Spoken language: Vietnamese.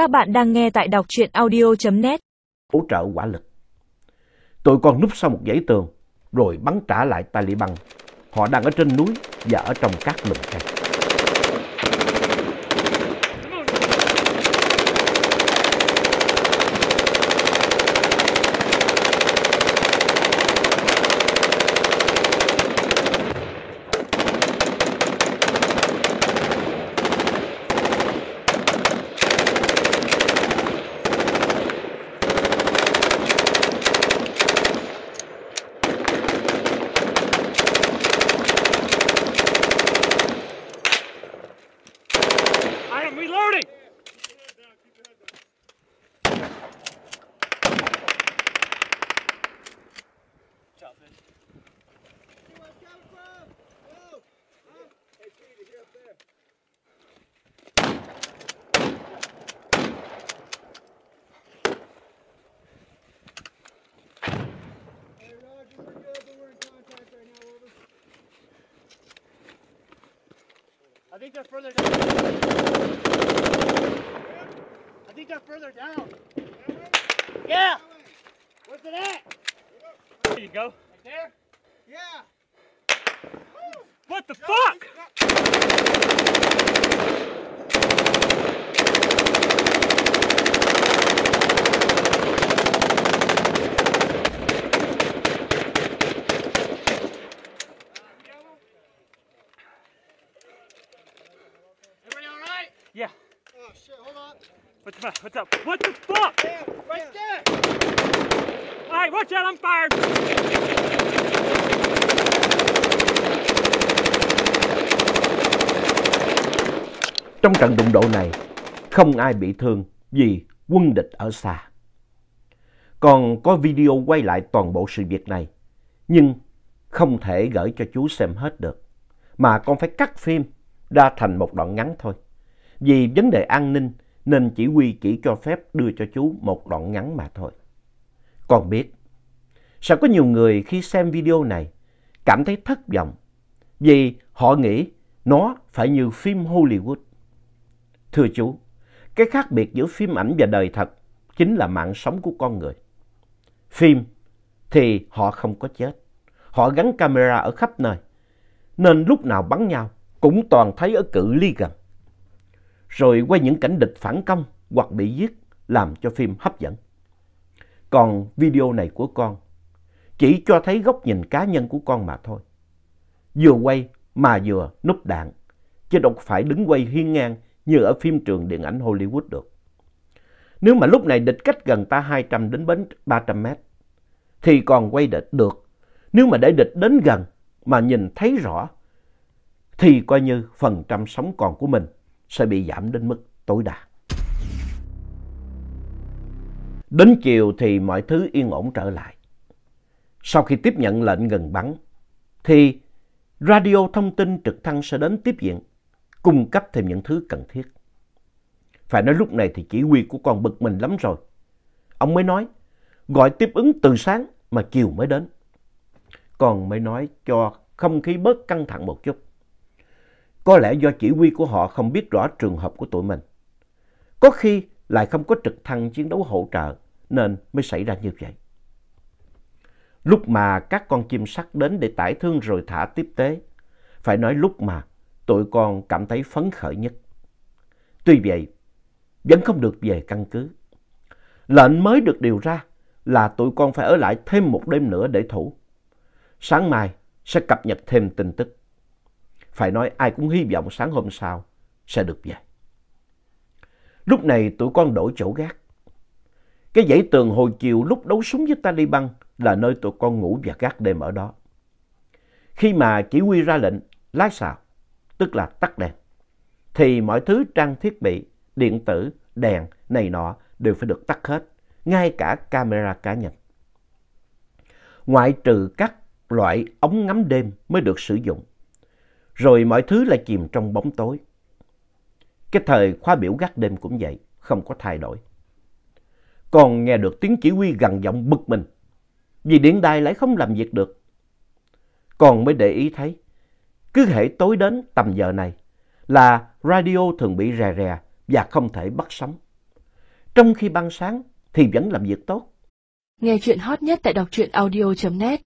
Các bạn đang nghe tại đọc truyện audio.net. hỗ trợ quả lực. Tụi con núp sau một dãy tường, rồi bắn trả lại Taliban. Họ đang ở trên núi và ở trong các lùm cây. Think they're further down. I think they're further down. Yeah. Where's it at? There you go. Right there? Yeah. What the fuck? What's the What's up? What the fuck? Damn, right there. Alright, watch out! I'm fired. Trong trận đụng độ này, không ai bị thương vì quân địch ở xa. Còn có video quay lại toàn bộ sự việc này, nhưng không thể gửi cho chú xem hết được, mà con phải cắt phim ra thành một đoạn ngắn thôi. Vì vấn đề an ninh nên chỉ huy chỉ cho phép đưa cho chú một đoạn ngắn mà thôi. Con biết, sẽ có nhiều người khi xem video này cảm thấy thất vọng vì họ nghĩ nó phải như phim Hollywood. Thưa chú, cái khác biệt giữa phim ảnh và đời thật chính là mạng sống của con người. Phim thì họ không có chết. Họ gắn camera ở khắp nơi. Nên lúc nào bắn nhau cũng toàn thấy ở cự ly gần. Rồi quay những cảnh địch phản công hoặc bị giết làm cho phim hấp dẫn. Còn video này của con chỉ cho thấy góc nhìn cá nhân của con mà thôi. Vừa quay mà vừa núp đạn, chứ đâu phải đứng quay hiên ngang như ở phim trường điện ảnh Hollywood được. Nếu mà lúc này địch cách gần ta 200 đến 300 mét, thì còn quay địch được. Nếu mà để địch đến gần mà nhìn thấy rõ, thì coi như phần trăm sống còn của mình sẽ bị giảm đến mức tối đa. Đến chiều thì mọi thứ yên ổn trở lại. Sau khi tiếp nhận lệnh ngừng bắn, thì radio thông tin trực thăng sẽ đến tiếp viện, cung cấp thêm những thứ cần thiết. Phải nói lúc này thì chỉ huy của con bực mình lắm rồi. Ông mới nói, gọi tiếp ứng từ sáng mà chiều mới đến. Còn mới nói cho không khí bớt căng thẳng một chút. Có lẽ do chỉ huy của họ không biết rõ trường hợp của tụi mình. Có khi lại không có trực thăng chiến đấu hỗ trợ nên mới xảy ra như vậy. Lúc mà các con chim sắt đến để tải thương rồi thả tiếp tế, phải nói lúc mà tụi con cảm thấy phấn khởi nhất. Tuy vậy, vẫn không được về căn cứ. Lệnh mới được điều ra là tụi con phải ở lại thêm một đêm nữa để thủ. Sáng mai sẽ cập nhật thêm tin tức. Phải nói ai cũng hy vọng sáng hôm sau sẽ được về. Lúc này tụi con đổi chỗ gác. Cái dãy tường hồi chiều lúc đấu súng với Taliban là nơi tụi con ngủ và gác đêm ở đó. Khi mà chỉ huy ra lệnh lái xào, tức là tắt đèn, thì mọi thứ trang thiết bị, điện tử, đèn này nọ đều phải được tắt hết, ngay cả camera cá nhân. Ngoại trừ các loại ống ngắm đêm mới được sử dụng, rồi mọi thứ lại chìm trong bóng tối. Cái thời khóa biểu gác đêm cũng vậy, không có thay đổi. Còn nghe được tiếng chỉ huy gằn giọng bực mình, vì điện đài lại không làm việc được. Còn mới để ý thấy, cứ hễ tối đến tầm giờ này là radio thường bị rè rè và không thể bắt sóng. trong khi ban sáng thì vẫn làm việc tốt. Nghe chuyện hot nhất tại đọc truyện audio.net